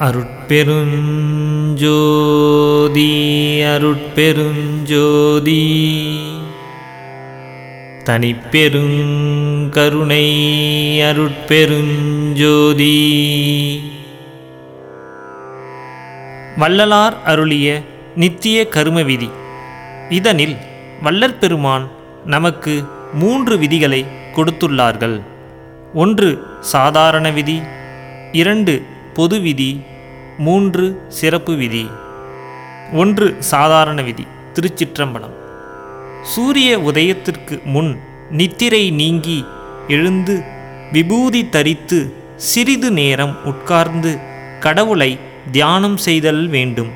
அருட்பெருஞ்சோதி அருட்பெருஞ்சோதி. தனிப்பெருங்கருணை அருட்பெருஞ்சோதி. வள்ளலார் அருளிய நித்திய கரும விதி இதனில் வல்லற்பெருமான் நமக்கு மூன்று விதிகளை கொடுத்துள்ளார்கள். ஒன்று சாதாரண விதி இரண்டு பொது விதி மூன்று சிறப்பு விதி. ஒன்று சாதாரண விதி திருச்சிற்றம்பலம். சூரிய உதயத்திற்கு முன் நித்திரை நீங்கி எழுந்து விபூதி தரித்து சிறிது நேரம் உட்கார்ந்து கடவுளை தியானம் செய்தல் வேண்டும்.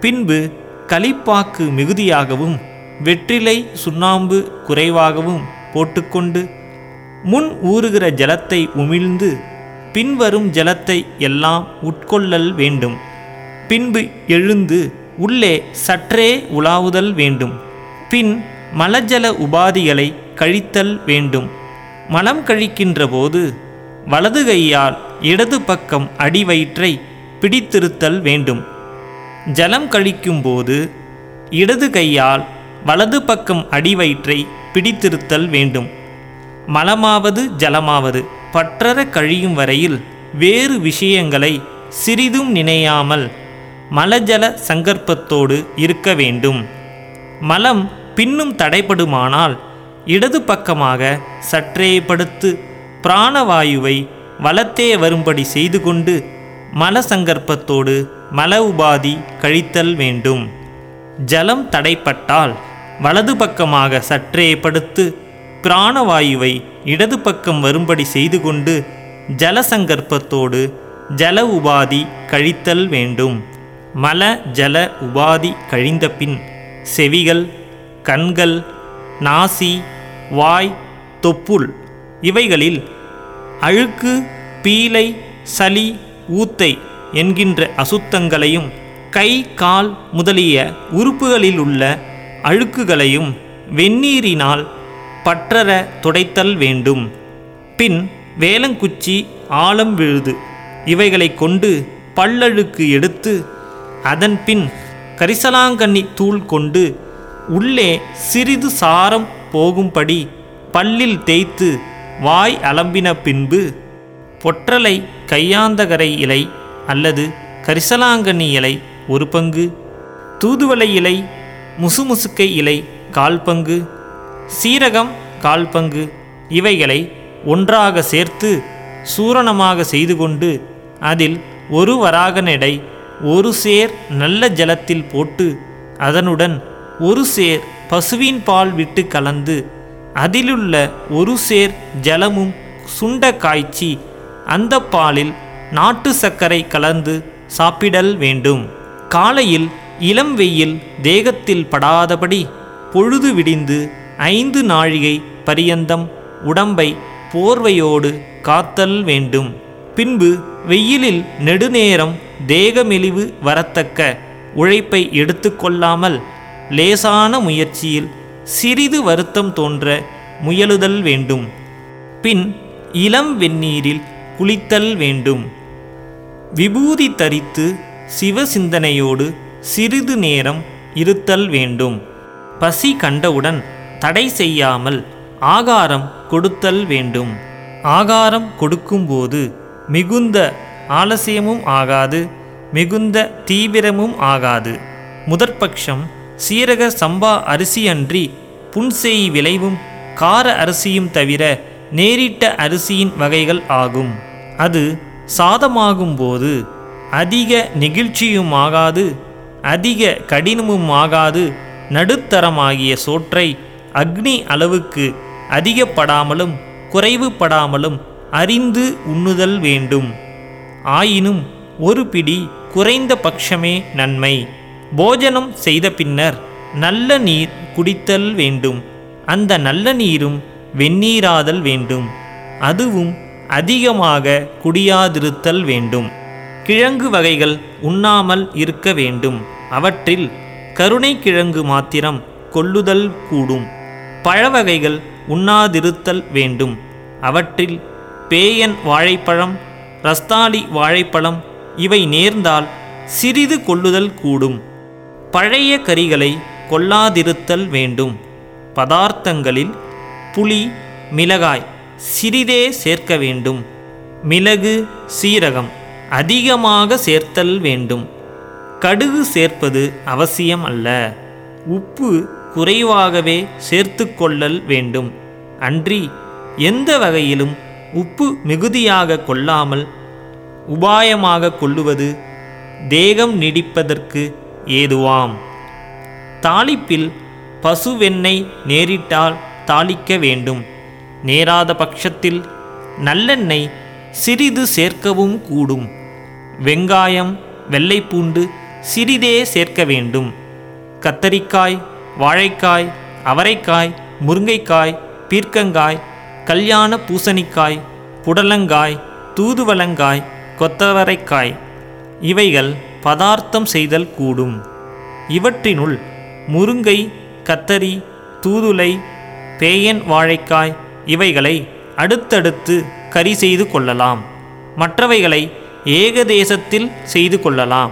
பின்பு களிப்பாக்கு மிகுதியாகவும் வெற்றிலை சுண்ணாம்பு குறைவாகவும் போட்டுக்கொண்டு முன் ஊறுகிற ஜலத்தை உமிழ்ந்து பின்வரும் ஜலத்தை எல்லாம் உட்கொள்ளல் வேண்டும். பின்பு எழுந்து உள்ளே சற்றே உலாவுதல் வேண்டும். பின் மலஜல உபாதிகளை கழித்தல் வேண்டும். மலம் கழிக்கின்ற போது வலது கையால் இடது பக்கம் அடிவயிற்றை பிடித்திருத்தல் வேண்டும். ஜலம் கழிக்கும்போது இடது கையால் வலது பக்கம் அடிவயிற்றை பிடித்திருத்தல் வேண்டும். மலமாவது ஜலமாவது. பற்றற கழியும் வரையில் வேறு விஷயங்களை சிறிதும் நினையாமல் மலஜல சங்கற்பத்தோடு இருக்க வேண்டும். மலம் பின்னும் தடைப்படுமானால் இடது பக்கமாக சற்றே படுத்து பிராணவாயுவை வலத்தே வரும்படி செய்து கொண்டு மலசங்கற்பத்தோடு மல உபாதி கழித்தல் வேண்டும். ஜலம் தடைப்பட்டால் வலது பக்கமாக சற்றே படுத்து பிராணவாயுவை இடது பக்கம் வரும்படி செய்து கொண்டு ஜலசங்கற்பத்தோடு ஜல உபாதி கழித்தல் வேண்டும். மல ஜல உபாதி கழிந்த பின் செவிகள் கண்கள் நாசி வாய் தொப்புள் இவைகளில் அழுக்கு பீலை சளி ஊத்தை என்கின்ற அசுத்தங்களையும் கை கால் முதலிய உறுப்புகளில் உள்ள அழுக்குகளையும் வெந்நீரினால் பற்றற துடைத்தல் வேண்டும். பின் வேலங்குச்சி ஆழம் விழுது. இவைகளை கொண்டு பல்லழுக்கு எடுத்து அதன் பின் கரிசலாங்கண்ணி தூள் கொண்டு உள்ளே சிறிது சாரம் போகும்படி பல்லில் தேய்த்து வாய் அலம்பின பின்பு பொற்றலை கையாந்தகரை இலை அல்லது கரிசலாங்கண்ணி இலை ஒரு பங்கு தூதுவளை இலை முசுமுசுக்கை இலை கால் பங்கு சீரகம் கால் பங்கு இவைகளை ஒன்றாக சேர்த்து சூரணமாக செய்து கொண்டு அதில் ஒரு வராக ஒரு சேர் நல்ல ஜலத்தில் போட்டு அதனுடன் ஒரு சேர் பசுவின் பால் விட்டு கலந்து அதிலுள்ள ஒரு சேர் ஜலமும் சுண்ட காய்ச்சி அந்த பாலில் நாட்டு சர்க்கரை கலந்து சாப்பிடல் வேண்டும். காலையில் இளம் வெயில் தேகத்தில் படாதபடி பொழுது விடிந்து ஐந்து நாழிகை பரியந்தம் உடம்பை போர்வையோடு காத்தல் வேண்டும். பின்பு வெயிலில் நெடுநேரம் தேகமெலிவு வரத்தக்க உழைப்பை எடுத்துக்கொள்ளாமல் லேசான முயற்சியில் சிறிது வருத்தம் தோன்ற முயலுதல் வேண்டும். பின் இளம் வெந்நீரில் குளித்தல் வேண்டும். விபூதி தரித்து சிவசிந்தனையோடு சிறிது நேரம் இருத்தல் வேண்டும். பசி கண்டவுடன் தடை செய்யாமல் ஆகாரம் கொடுத்தல் வேண்டும். ஆகாரம் கொடுக்கும்போது மிகுந்த ஆலசியமும் ஆகாது மிகுந்த தீவிரமும் ஆகாது. முதற்பட்சம் சீரக சம்பா அரிசி அன்றி புன்செய் விளைவும் கார அரிசியும் தவிர நேரிட்ட அரிசியின் வகைகள் ஆகும். அது சாதமாகும்போது அதிக நெகிழ்ச்சியுமாகாது அதிக கடினமுமாகாது நடுத்தரமாகிய சோற்றை அக்னி அளவுக்கு அதிகப்படாமலும் குறைவுபடாமலும் அறிந்து உண்ணுதல் வேண்டும். ஆயினும் ஒரு பிடி குறைந்த பட்சமே நன்மை. போஜனம் செய்த பின்னர் நல்ல நீர் குடித்தல் வேண்டும். அந்த நல்ல நீரும் வெந்நீராதல் வேண்டும். அதுவும் அதிகமாக குடியாதிருத்தல் வேண்டும். கிழங்கு வகைகள் உண்ணாமல் இருக்க வேண்டும். அவற்றில் கருணை கிழங்கு மாத்திரம் கொள்ளுதல் கூடும். பழவகைகள் உண்ணாதிருத்தல் வேண்டும். அவற்றில் பேயன் வாழைப்பழம் ரஸ்தாலி வாழைப்பழம் இவை நேர்ந்தால் சிறிது கொள்ளுதல் கூடும். பழைய கறிகளை கொல்லாதிருத்தல் வேண்டும். பதார்த்தங்களில் புளி மிளகாய் சிறிதே சேர்க்க வேண்டும். மிளகு சீரகம் அதிகமாக சேர்த்தல் வேண்டும். கடுகு சேர்ப்பது அவசியம் அல்ல. உப்பு குறைவாகவே சேர்த்து கொள்ளல் வேண்டும். அன்றி எந்த வகையிலும் உப்பு மிகுதியாக கொள்ளாமல் உபாயமாக கொள்ளுவது தேகம் நீடிப்பதற்கு ஏதுவாம். தாளிப்பில் பசுவெண்ணெய் நேரிட்டால் தாளிக்க வேண்டும். நேராத பட்சத்தில் நல்லெண்ணெய் சிறிது சேர்க்கவும் கூடும். வெங்காயம் வெள்ளைப்பூண்டு சிறிதே சேர்க்க வேண்டும். கத்தரிக்காய் வாழைக்காய் அவரைக்காய் முருங்கைக்காய் பீர்க்கங்காய் கல்யாண பூசணிக்காய் புடலங்காய் தூதுவளங்காய் கொத்தவரைக்காய். இவைகள் பதார்த்தம் செய்தல் கூடும். இவற்றினுள் முருங்கை கத்தரி தூதுளை பேயன் வாழைக்காய் இவைகளை அடுத்தடுத்து கறி செய்து கொள்ளலாம். மற்றவைகளை ஏகதேசத்தில் செய்து கொள்ளலாம்.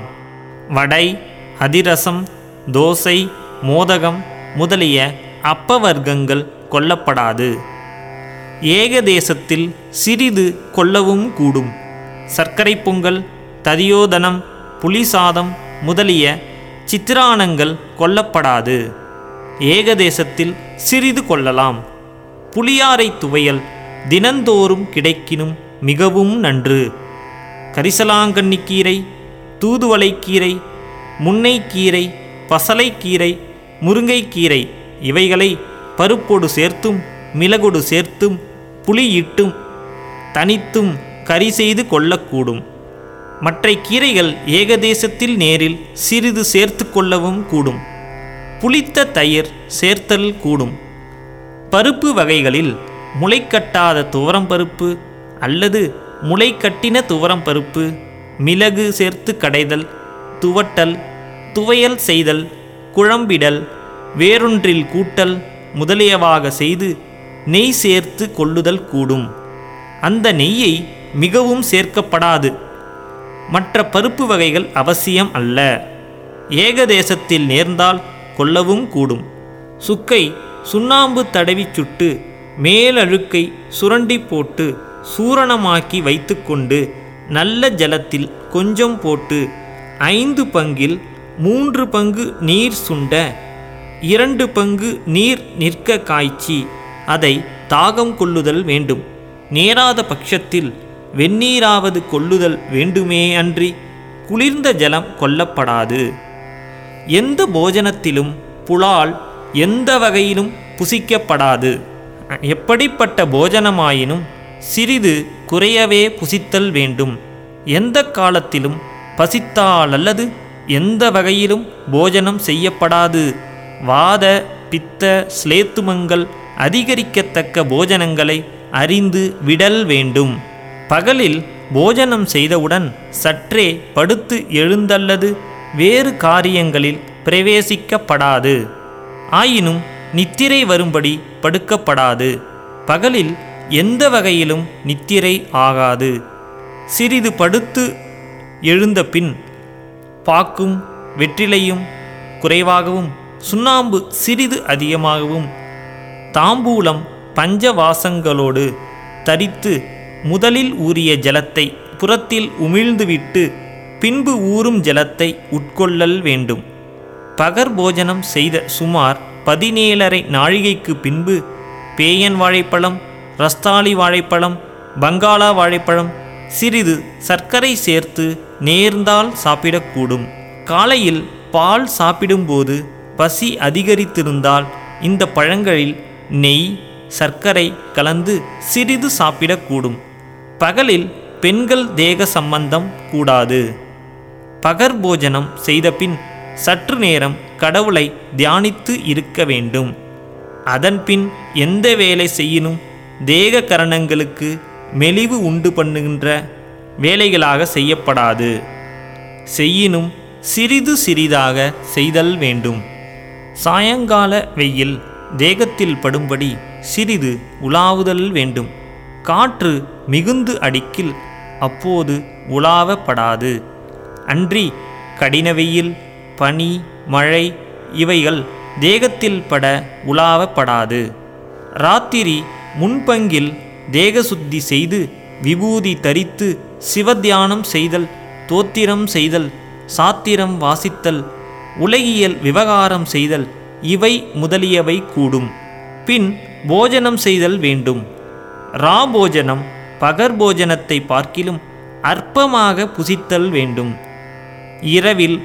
வடை அதிரசம் தோசை மோதகம் முதலிய அப்பவர்க்கங்கள் கொல்லப்படாது. ஏகதேசத்தில் சிறிது கொல்லவும் கூடும். சர்க்கரை பொங்கல் ததியோதனம் புலிசாதம் முதலிய சித்திரானங்கள் கொல்லப்படாது. ஏகதேசத்தில் சிறிது கொள்ளலாம் புளியாரை துவையல் தினந்தோறும் கிடைக்கினும் மிகவும் நன்று. கரிசலாங்கண்ணிக்கீரை தூதுவளைக்கீரை முன்னைக்கீரை பசலைக்கீரை முருங்கைக்கீரை இவைகளை பருப்போடு சேர்த்தும் மிளகொடு சேர்த்தும் புளியிட்டும் தனித்தும் கறி செய்து கொள்ளக்கூடும். மற்ற கீரைகள் ஏகதேசத்தில் நேரில் சிறிது சேர்த்து கொள்ளவும் கூடும். புளித்த தயிர் சேர்த்தல் கூடும். பருப்பு வகைகளில் முளைக்கட்டாத துவரம் பருப்பு அல்லது முளைக்கட்டின துவரம் பருப்பு மிளகு சேர்த்து கடைதல் துவட்டல் துவையல் செய்தல் குழம்பிடல் வேறொன்றில் கூட்டல் முதலியவாக செய்து நெய் சேர்த்து கொள்ளுதல் கூடும். அந்த நெய்யை மிகவும் சேர்க்கப்படாது. மற்ற பருப்பு வகைகள் அவசியம் அல்ல. ஏகதேசத்தில் நேர்ந்தால் கொள்ளவும் கூடும். சுக்கை சுண்ணாம்பு தடவி சுட்டு மேலழுக்கை சுரண்டி போட்டு சூரணமாக்கி வைத்துக்கொண்டு நல்ல ஜலத்தில் கொஞ்சம் போட்டு ஐந்து பங்கில் மூன்று பங்கு நீர் சுண்ட இரண்டு பங்கு நீர் நிற்க காய்ச்சி அதை தாகம் கொள்ளுதல் வேண்டும். நேராத பட்சத்தில் வெந்நீராவது கொள்ளுதல் வேண்டுமே அன்றி குளிர்ந்த ஜலம் கொல்லப்படாது. எந்த போஜனத்திலும் புலால் எந்த வகையிலும் புசிக்கப்படாது. எப்படிப்பட்ட போஜனமாயினும் சிறிது குறையவே புசித்தல் வேண்டும். எந்த காலத்திலும் பசித்தால் அல்லது எந்த வகையிலும் போஜனம் செய்யப்படாது. வாத பித்த ஸ்லேத்துமங்கள் அதிகரிக்கத்தக்க போஜனங்களை அறிந்து விடல் வேண்டும். பகலில் போஜனம் செய்தவுடன் சற்றே படுத்து எழுந்தல்லது வேறு காரியங்களில் பிரவேசிக்கப்படாது. ஆயினும் நித்திரை வரும்படி படுக்கப்படாது. பகலில் எந்த வகையிலும் நித்திரை ஆகாது. சிறிது படுத்து எழுந்த பின் பாக்கும் வெற்றிலையும் குறைவாகவும் சுண்ணாம்பு சிறிது அதிகமாகவும் தாம்பூலம் பஞ்சவாசங்களோடு தரித்து முதலில் ஊறிய ஜலத்தை புறத்தில் உமிழ்ந்துவிட்டு பின்பு ஊறும் ஜலத்தை உட்கொள்ளல் வேண்டும். பகர் போஜனம் செய்த சுமார் பதினேழரை நாழிகைக்கு பின்பு பேயன் வாழைப்பழம் ரஸ்தாளி வாழைப்பழம் பங்காளா வாழைப்பழம் சிறிது சர்க்கரை சேர்த்து நேர்ந்தால் சாப்பிடக்கூடும். காலையில் பால் சாப்பிடும்போது பசி அதிகரித்திருந்தால் இந்த பழங்களில் நெய் சர்க்கரை கலந்து சிறிது சாப்பிடக்கூடும். பகலில் பெண்கள் தேக சம்பந்தம் கூடாது. பகர் போஜனம் செய்தபின் சற்று நேரம் கடவுளை தியானித்து இருக்க வேண்டும். அதன்பின் எந்த வேலை செய்யினும் தேக கரணங்களுக்கு மெலிவு உண்டு பண்ணுகின்ற வேலைகளாக செய்யப்படாது. செய்யினும் சிறிது சிறிதாக செய்தல் வேண்டும். சாயங்கால வெயில் தேகத்தில் படும்படி சிறிது உலாவுதல் வேண்டும். காற்று மிகுந்து அடிக்கில் அப்போது உலாவப்படாது. அன்றி கடின வெயில் பனி மழை இவைகள் தேகத்தில் பட உலாவப்படாது. ராத்திரி முன்பங்கில் தேகசுத்தி செய்து விபூதி தரித்து சிவத்தியானம் செய்தல் தோத்திரம் செய்தல் சாத்திரம் வாசித்தல் உலகியல் விவகாரம் செய்தல் இவை முதலியவை கூடும். பின் போஜனம் செய்தல் வேண்டும். ராபோஜனம் பகர்போஜனத்தை பார்க்கிலும் அற்பமாக புசித்தல் வேண்டும். இரவில்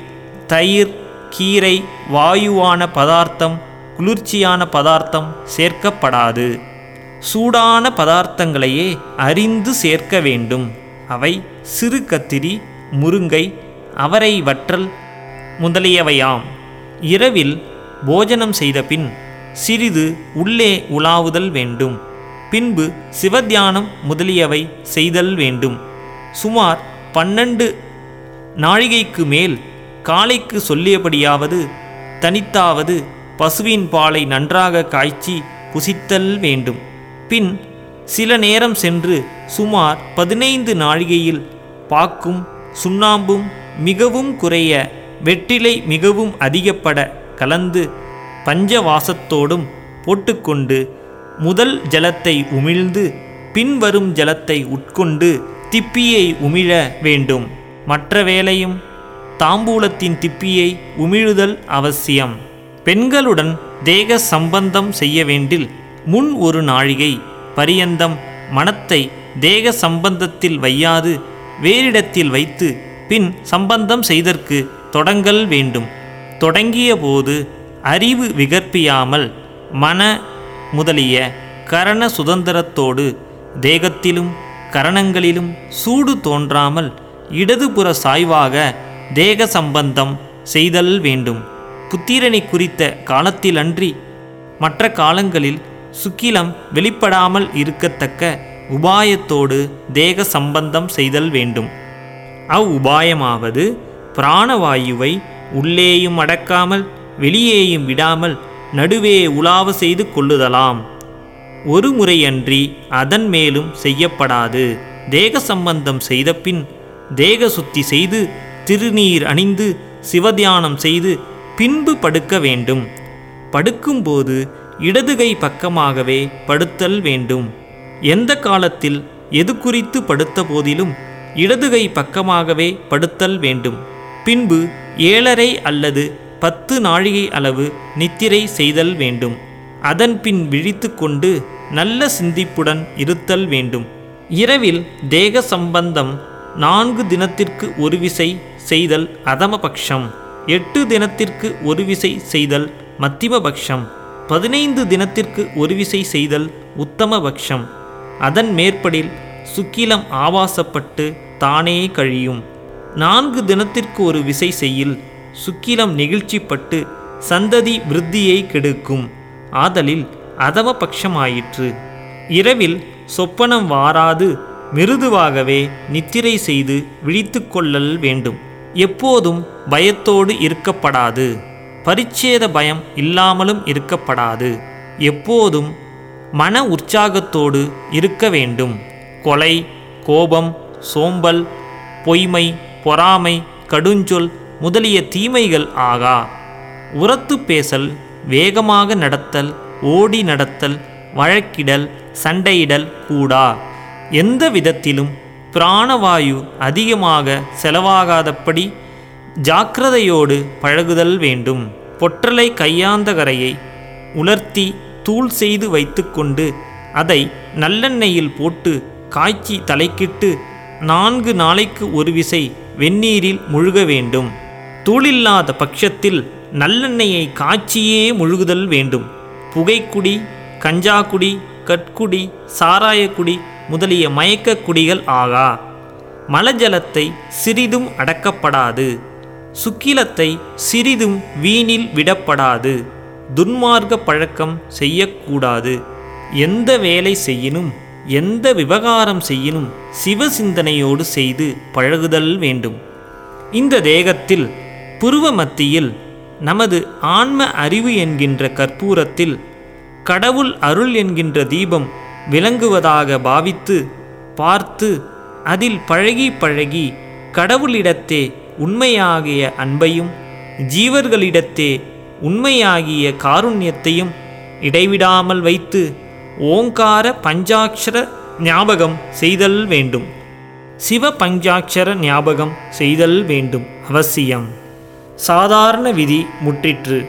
தயிர் கீரை வாயுவான பதார்த்தம் குளிர்ச்சியான பதார்த்தம் சேர்க்கப்படாது. சூடான பதார்த்தங்களையே அறிந்து சேர்க்க வேண்டும். அவை சிறு கத்திரி முருங்கை அவரை வற்றல் முதலியவையாம். இரவில் போஜனம் செய்த பின் சிறிது உள்ளே உலாவுதல் வேண்டும். பின்பு சிவத்தியானம் முதலியவை செய்தல் வேண்டும். சுமார் பன்னெண்டு நாழிகைக்கு மேல் காலைக்கு சொல்லியபடியாவது தனித்தாவது பசுவின் பாலை நன்றாக காய்ச்சி புசித்தல் வேண்டும். பின் சில நேரம் சென்று சுமார் பதினைந்து நாழிகையில் பாக்கும் சுண்ணாம்பும் மிகவும் குறைய வெற்றிலை மிகவும் அதிகப்பட கலந்து பஞ்சவாசத்தோடும் போட்டுக்கொண்டு முதல் ஜலத்தை உமிழ்ந்து பின்வரும் ஜலத்தை உட்கொண்டு திப்பியை உமிழ வேண்டும். மற்ற வேளையும் தாம்பூலத்தின் திப்பியை உமிழுதல் அவசியம். பெண்களுடன் தேக சம்பந்தம் செய்ய வேண்டில் முன் ஒரு நாழிகை பரியந்தம் மனத்தை தேக சம்பந்தத்தில் வையாது வேறிடத்தில் வைத்து பின் சம்பந்தம் செய்தற்கு தொடங்கல் வேண்டும். தொடங்கிய போது அறிவு விகற்பியாமல் மன முதலிய கரண சுதந்திரத்தோடு தேகத்திலும் கரணங்களிலும் சூடு தோன்றாமல் இடதுபுற சாய்வாக தேக சம்பந்தம் செய்தல் வேண்டும். புத்திரனை குறித்த காலத்திலன்றி மற்ற காலங்களில் சுக்கிலம் வெளிப்படாமல் இருக்கத்தக்க உபாயத்தோடு தேக சம்பந்தம் செய்தல் வேண்டும். அவ் உபாயமாவது பிராணவாயுவை உள்ளேயும் அடக்காமல் வெளியேயும் விடாமல் நடுவே உலாவ செய்து கொள்ளுதலாம். ஒரு முறையன்றி அதன் மேலும் செய்யப்படாது. தேக சம்பந்தம் செய்த பின் தேக சுத்தி செய்து திருநீர் அணிந்து சிவதியானம் செய்து பின்பு படுக்க வேண்டும். படுக்கும்போது இடதுகை பக்கமாகவே படுத்தல் வேண்டும். எந்த காலத்தில் எது குறித்து படுத்த போதிலும் இடதுகை பக்கமாகவே படுத்தல் வேண்டும். பின்பு ஏழரை அல்லது பத்து நாழிகை அளவு நித்திரை செய்தல் வேண்டும். அதன் பின் விழித்து கொண்டு நல்ல சிந்திப்புடன் இருத்தல் வேண்டும். இரவில் தேக சம்பந்தம் நான்கு தினத்திற்கு ஒரு விசை செய்தல் அதமபக்ஷம். எட்டு தினத்திற்கு ஒரு விசை செய்தல் மத்திமபக்ஷம். பதினைந்து தினத்திற்கு ஒரு விசை செய்தல் உத்தமபக்ஷம். அதன் மேற்படில் சுக்கிலம் ஆவாசப்பட்டு தானே கழியும். நான்கு தினத்திற்கு ஒரு விசை செய்யில் சுக்கிலம் நெகிழ்ச்சிப்பட்டு சந்ததி விருத்தியை கெடுக்கும். ஆதலில் அதம பட்சமாயிற்று இரவில் சொப்பனம் வாராது மிருதுவாகவே நித்திரை செய்து விழித்து கொள்ளல் வேண்டும். எப்போதும் பயத்தோடு இருக்கப்படாது. பரிச்சேத பயம் இல்லாமலும் இருக்கப்படாது. எப்போதும் மன உற்சாகத்தோடு இருக்க வேண்டும். கொலை கோபம் சோம்பல் பொய்மை பொறாமை கடுஞ்சொல் முதலிய தீமைகள் ஆகா. உரத்து பேசல் வேகமாக நடத்தல் ஓடி நடத்தல் வழக்கிடல் சண்டையிடல் கூடா. எந்த விதத்திலும் பிராணவாயு அதிகமாக செலவாகாதபடி ஜாக்கிரதையோடு பழகுதல் வேண்டும். பொற்றலை கையாந்தகரையை உலர்த்தி தூள் செய்து வைத்துக்கொண்டு அதை நல்லெண்ணெயில் போட்டு காய்ச்சி தலைக்கிட்டு நான்கு நாளைக்கு ஒரு விசை வெந்நீரில் முழுக வேண்டும். தூளில்லாத பட்சத்தில் நல்லெண்ணெயை காய்ச்சியே முழுகுதல் வேண்டும். புகைக்குடி கஞ்சாக்குடி கற்குடி சாராயக்குடி முதலிய மயக்க குடிகள் ஆகா. மலஜலத்தை சிறிதும் அடக்கப்படாது. சுக்கிலத்தை சிறிதும் வீணில் விடப்படாது. துன்மார்க்க பழக்கம் செய்யக்கூடாது. எந்த வேலை செய்யினும் எந்த விவகாரம் செய்யினும் சிவசிந்தனையோடு செய்து பழகுதல் வேண்டும். இந்த தேகத்தில் புருவ மத்தியில் நமது ஆன்ம அறிவு என்கின்ற கற்பூரத்தில் கடவுள் அருள் என்கின்ற தீபம் விளங்குவதாக பாவித்து பார்த்து அதில் பழகி பழகி கடவுளிடத்தே உண்மையாகிய அன்பையும் ஜீவர்களிடத்தே உண்மையாகிய காருண்யத்தையும் இடைவிடாமல் வைத்து ஓங்கார பஞ்சாட்சர ஞாபகம் செய்தல் வேண்டும். சிவ பஞ்சாட்சர ஞாபகம் செய்தல் வேண்டும் அவசியம். சாதாரண விதி முற்றிற்று.